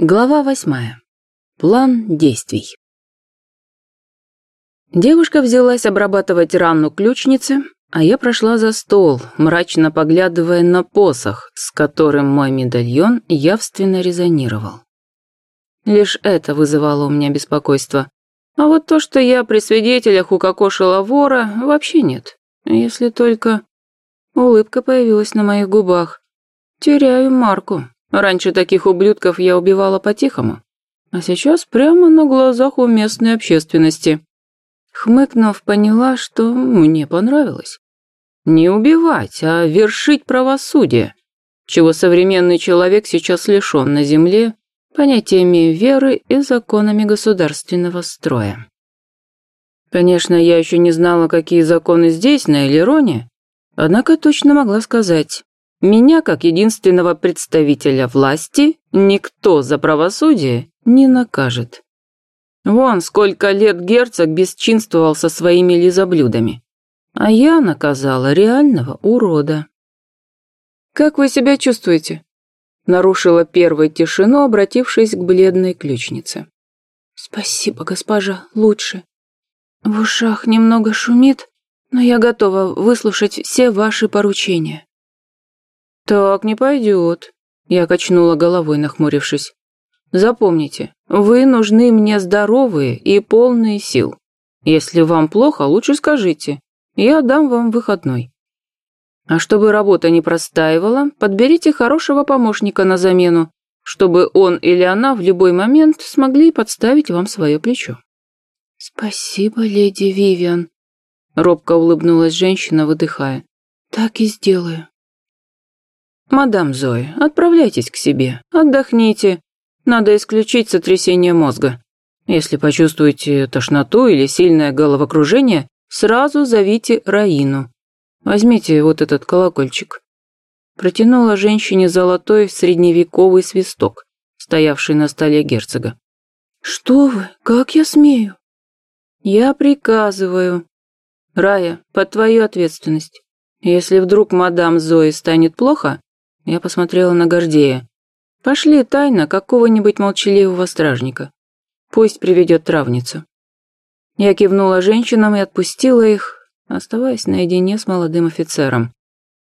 Глава восьмая. План действий. Девушка взялась обрабатывать рану ключницы, а я прошла за стол, мрачно поглядывая на посох, с которым мой медальон явственно резонировал. Лишь это вызывало у меня беспокойство. А вот то, что я при свидетелях укокошила вора, вообще нет. Если только... Улыбка появилась на моих губах. Теряю марку. Раньше таких ублюдков я убивала по-тихому, а сейчас прямо на глазах у местной общественности. Хмыкнув, поняла, что мне понравилось. Не убивать, а вершить правосудие, чего современный человек сейчас лишен на земле понятиями веры и законами государственного строя. Конечно, я еще не знала, какие законы здесь, на Элероне, однако точно могла сказать, меня, как единственного представителя власти, никто за правосудие не накажет. Вон сколько лет герцог бесчинствовал со своими лизоблюдами. А я наказала реального урода. «Как вы себя чувствуете?» Нарушила первую тишину, обратившись к бледной ключнице. «Спасибо, госпожа, лучше. В ушах немного шумит, но я готова выслушать все ваши поручения». «Так не пойдет», — я качнула головой, нахмурившись. «Запомните, вы нужны мне здоровые и полные сил. Если вам плохо, лучше скажите, я дам вам выходной. А чтобы работа не простаивала, подберите хорошего помощника на замену, чтобы он или она в любой момент смогли подставить вам свое плечо». «Спасибо, леди Вивиан», — робко улыбнулась женщина, выдыхая. «Так и сделаю». «Мадам Зои, отправляйтесь к себе, отдохните. Надо исключить сотрясение мозга. Если почувствуете тошноту или сильное головокружение, сразу зовите Раину. Возьмите вот этот колокольчик». Протянула женщине золотой средневековый свисток, стоявший на столе герцога. «Что вы? Как я смею?» «Я приказываю. Рая, под твою ответственность. Если вдруг мадам Зои станет плохо, я посмотрела на Гордея. «Пошли тайно какого-нибудь молчаливого стражника. Пусть приведет травницу». Я кивнула женщинам и отпустила их, оставаясь наедине с молодым офицером.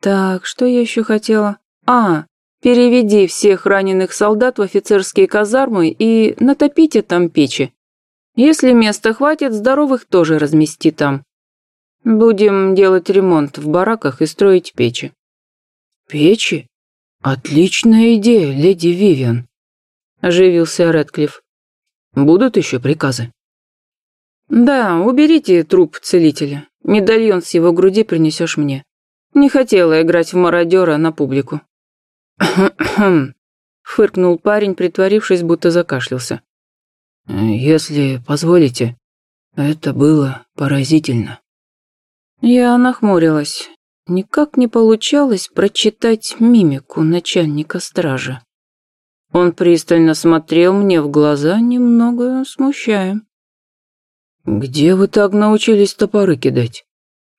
«Так, что я еще хотела? А, переведи всех раненых солдат в офицерские казармы и натопите там печи. Если места хватит, здоровых тоже размести там. Будем делать ремонт в бараках и строить печи». «Печи?» «Отличная идея, леди Вивиан», – оживился Рэдклифф. «Будут еще приказы?» «Да, уберите труп целителя. Медальон с его груди принесешь мне. Не хотела играть в мародера на публику». фыркнул парень, притворившись, будто закашлялся. «Если позволите, это было поразительно». Я нахмурилась. Никак не получалось прочитать мимику начальника стражи. Он пристально смотрел мне в глаза, немного смущая. «Где вы так научились топоры кидать?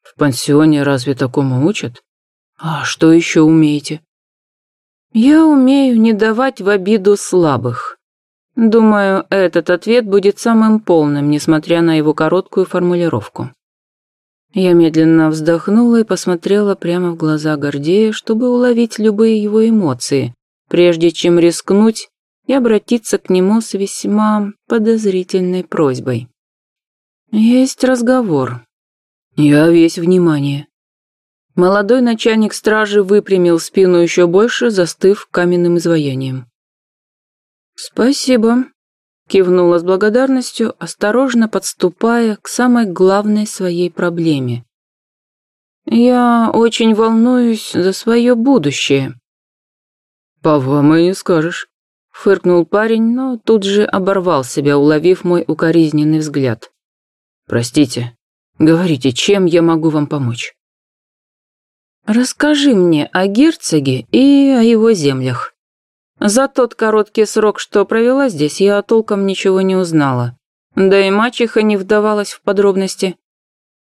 В пансионе разве такому учат? А что еще умеете?» «Я умею не давать в обиду слабых. Думаю, этот ответ будет самым полным, несмотря на его короткую формулировку. Я медленно вздохнула и посмотрела прямо в глаза Гордея, чтобы уловить любые его эмоции, прежде чем рискнуть и обратиться к нему с весьма подозрительной просьбой. «Есть разговор. Я весь внимание». Молодой начальник стражи выпрямил спину еще больше, застыв каменным изваянием. «Спасибо», Кивнула с благодарностью, осторожно подступая к самой главной своей проблеме. «Я очень волнуюсь за свое будущее». «По вам и не скажешь», — фыркнул парень, но тут же оборвал себя, уловив мой укоризненный взгляд. «Простите, говорите, чем я могу вам помочь?» «Расскажи мне о герцоге и о его землях», за тот короткий срок, что провела здесь, я толком ничего не узнала. Да и мачеха не вдавалась в подробности.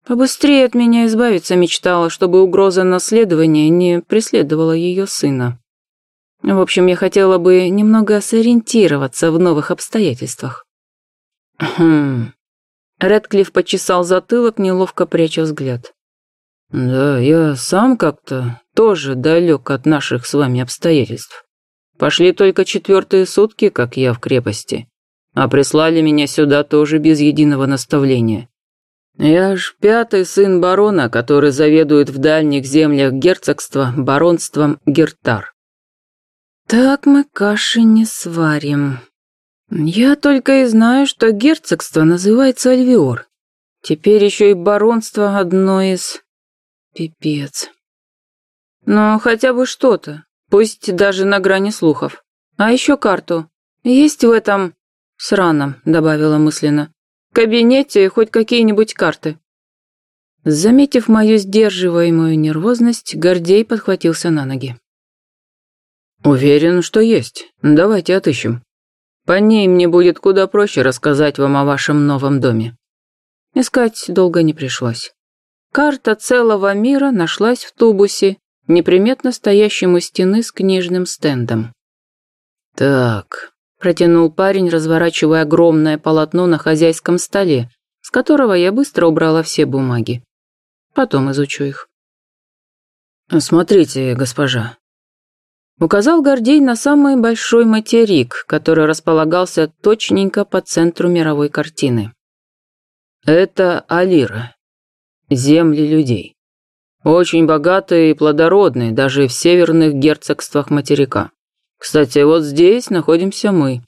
Побыстрее от меня избавиться мечтала, чтобы угроза наследования не преследовала ее сына. В общем, я хотела бы немного сориентироваться в новых обстоятельствах. Хм. Редклифф почесал затылок, неловко пряча взгляд. Да, я сам как-то тоже далек от наших с вами обстоятельств. Пошли только четвертые сутки, как я в крепости, а прислали меня сюда тоже без единого наставления. Я ж пятый сын барона, который заведует в дальних землях герцогства баронством Гертар. Так мы каши не сварим. Я только и знаю, что герцогство называется Альвиор. Теперь еще и баронство одно из... Пипец. Но хотя бы что-то, пусть даже на грани слухов. А еще карту. Есть в этом... Сраном, добавила мысленно кабинете хоть какие-нибудь карты». Заметив мою сдерживаемую нервозность, Гордей подхватился на ноги. «Уверен, что есть. Давайте отыщем. По ней мне будет куда проще рассказать вам о вашем новом доме». Искать долго не пришлось. Карта целого мира нашлась в тубусе, неприметно стоящем у стены с книжным стендом. «Так, Протянул парень, разворачивая огромное полотно на хозяйском столе, с которого я быстро убрала все бумаги. Потом изучу их. «Смотрите, госпожа». Указал Гордей на самый большой материк, который располагался точненько по центру мировой картины. «Это Алира. Земли людей. Очень богатые и плодородные, даже в северных герцогствах материка. Кстати, вот здесь находимся мы».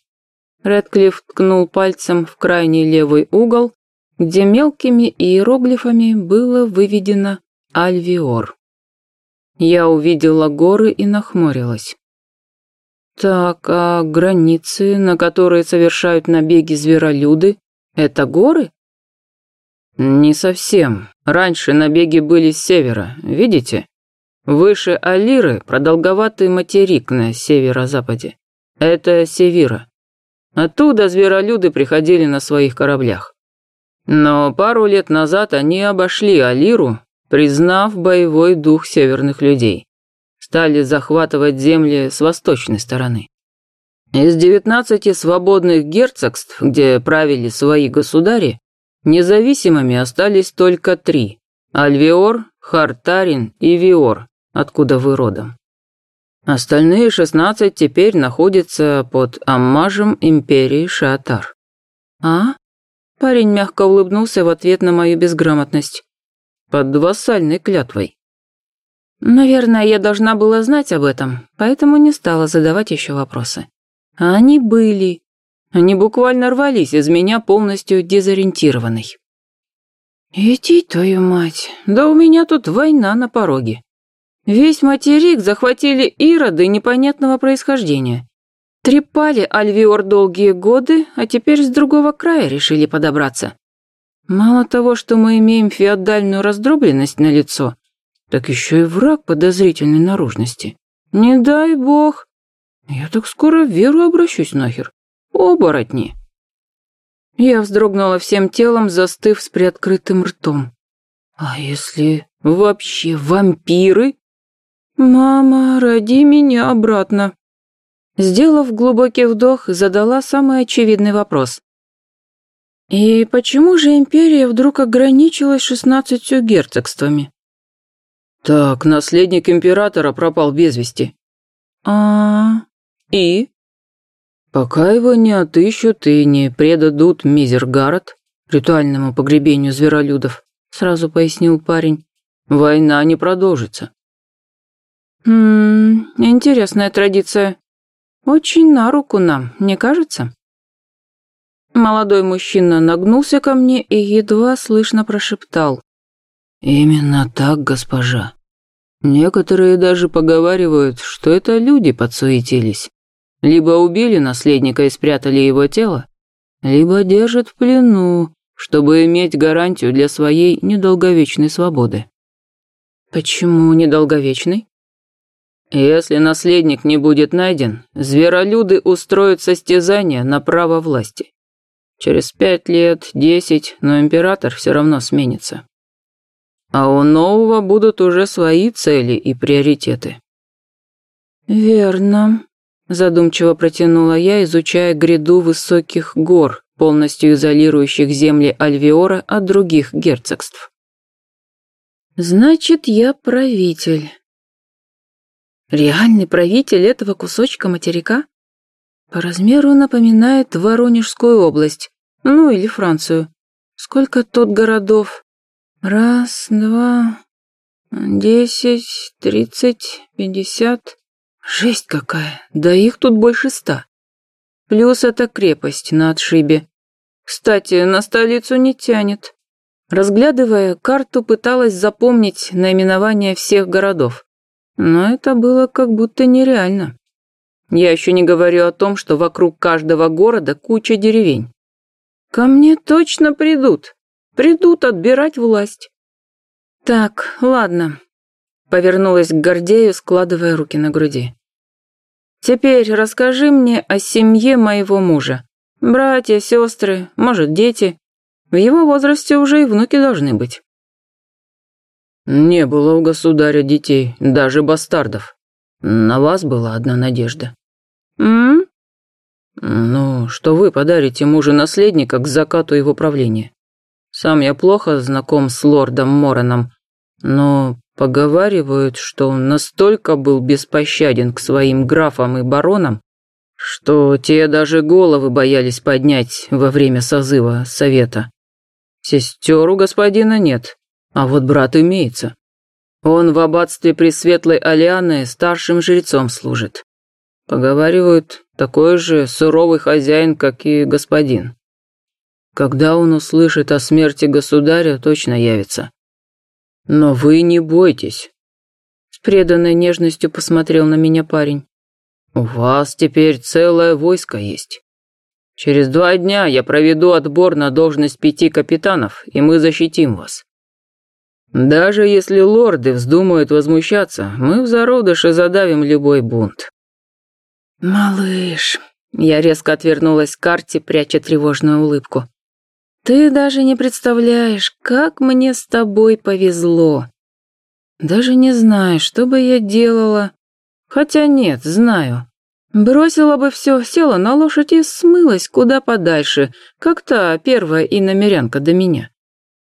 Редклифф ткнул пальцем в крайний левый угол, где мелкими иероглифами было выведено «Альвиор». Я увидела горы и нахмурилась. Так, а границы, на которые совершают набеги зверолюды, это горы? Не совсем. Раньше набеги были с севера, видите? Выше Алиры продолговатый материк на северо-западе. Это Севира. Оттуда зверолюды приходили на своих кораблях. Но пару лет назад они обошли Алиру, признав боевой дух северных людей. Стали захватывать земли с восточной стороны. Из девятнадцати свободных герцогств, где правили свои государи, независимыми остались только три – Альвиор, Хартарин и Виор, откуда вы родом. Остальные шестнадцать теперь находятся под аммажем империи Шаатар. А? Парень мягко улыбнулся в ответ на мою безграмотность. Под вассальной клятвой. Наверное, я должна была знать об этом, поэтому не стала задавать еще вопросы. А они были. Они буквально рвались из меня полностью дезориентированной. «Иди, твою мать, да у меня тут война на пороге. Весь материк захватили ироды непонятного происхождения. Трепали Альвиор долгие годы, а теперь с другого края решили подобраться. Мало того, что мы имеем феодальную раздробленность на лицо, так еще и враг подозрительной наружности. Не дай бог. Я так скоро в веру обращусь нахер. Оборотни. Я вздрогнула всем телом, застыв с приоткрытым ртом. А если вообще вампиры? «Мама, роди меня обратно». Сделав глубокий вдох, задала самый очевидный вопрос. «И почему же империя вдруг ограничилась шестнадцатью герцогствами?» «Так, наследник императора пропал без вести». «А... и?» «Пока его не отыщут и не предадут Мизергард, ритуальному погребению зверолюдов», сразу пояснил парень, «война не продолжится». «Хм, интересная традиция. Очень на руку нам, не кажется?» Молодой мужчина нагнулся ко мне и едва слышно прошептал. «Именно так, госпожа. Некоторые даже поговаривают, что это люди подсуетились. Либо убили наследника и спрятали его тело, либо держат в плену, чтобы иметь гарантию для своей недолговечной свободы». «Почему недолговечный?» Если наследник не будет найден, зверолюды устроят состязание на право власти. Через пять лет, десять, но император все равно сменится. А у нового будут уже свои цели и приоритеты. «Верно», – задумчиво протянула я, изучая гряду высоких гор, полностью изолирующих земли Альвиора от других герцогств. «Значит, я правитель». «Реальный правитель этого кусочка материка?» По размеру напоминает Воронежскую область, ну или Францию. Сколько тут городов? Раз, два, десять, тридцать, пятьдесят. Жесть какая, да их тут больше ста. Плюс это крепость на отшибе. Кстати, на столицу не тянет. Разглядывая карту, пыталась запомнить наименование всех городов. Но это было как будто нереально. Я еще не говорю о том, что вокруг каждого города куча деревень. Ко мне точно придут. Придут отбирать власть. Так, ладно. Повернулась к Гордею, складывая руки на груди. Теперь расскажи мне о семье моего мужа. Братья, сестры, может, дети. В его возрасте уже и внуки должны быть. Не было у государя детей, даже бастардов. На вас была одна надежда. М? Ну, что вы подарите мужу наследника к закату его правления. Сам я плохо знаком с лордом Мороном, но поговаривают, что он настолько был беспощаден к своим графам и баронам, что те даже головы боялись поднять во время созыва совета. Сестер у господина нет, а вот брат имеется. Он в аббатстве Пресветлой Алианы старшим жрецом служит. Поговаривают, такой же суровый хозяин, как и господин. Когда он услышит о смерти государя, точно явится. Но вы не бойтесь. С преданной нежностью посмотрел на меня парень. У вас теперь целое войско есть. Через два дня я проведу отбор на должность пяти капитанов, и мы защитим вас. Даже если лорды вздумают возмущаться, мы в зародыше задавим любой бунт. «Малыш», — я резко отвернулась к карте, пряча тревожную улыбку. «Ты даже не представляешь, как мне с тобой повезло. Даже не знаю, что бы я делала. Хотя нет, знаю. Бросила бы все, села на лошадь и смылась куда подальше, как та первая иномерянка до меня.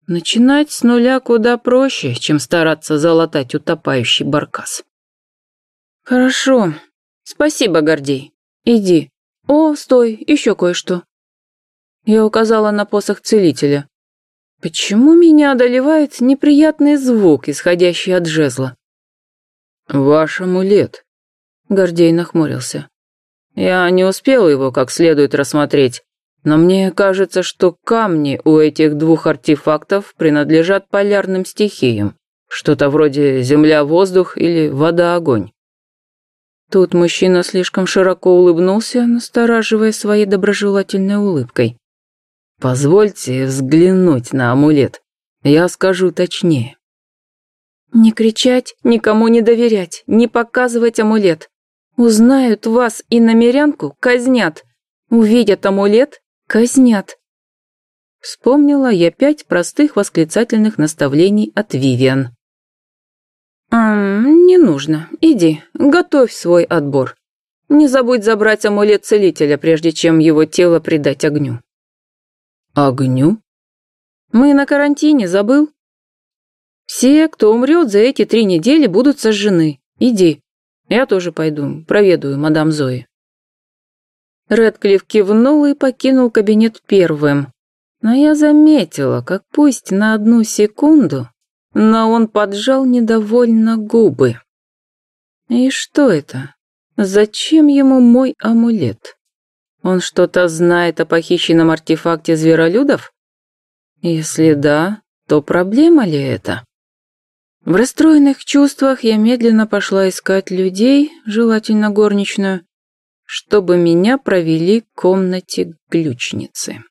Начинать с нуля куда проще, чем стараться залатать утопающий баркас. Хорошо. Спасибо, Гордей. Иди. О, стой, еще кое-что. Я указала на посох целителя. Почему меня одолевает неприятный звук, исходящий от жезла? Ваш амулет. Гордей нахмурился. Я не успел его как следует рассмотреть, но мне кажется, что камни у этих двух артефактов принадлежат полярным стихиям. Что-то вроде земля-воздух или вода-огонь. Тут мужчина слишком широко улыбнулся, настораживая своей доброжелательной улыбкой. «Позвольте взглянуть на амулет. Я скажу точнее». «Не кричать, никому не доверять, не показывать амулет. Узнают вас и намерянку, казнят. Увидят амулет, казнят. Вспомнила я пять простых восклицательных наставлений от Вивиан. «Ам, не нужно. Иди, готовь свой отбор. Не забудь забрать амулет целителя, прежде чем его тело предать огню». «Огню?» «Мы на карантине, забыл?» «Все, кто умрет за эти три недели, будут сожжены. Иди, я тоже пойду, проведаю мадам Зои. Редклифф кивнул и покинул кабинет первым. Но я заметила, как пусть на одну секунду, но он поджал недовольно губы. И что это? Зачем ему мой амулет? Он что-то знает о похищенном артефакте зверолюдов? Если да, то проблема ли это? В расстроенных чувствах я медленно пошла искать людей, желательно горничную, чтобы меня провели к комнате ключницы.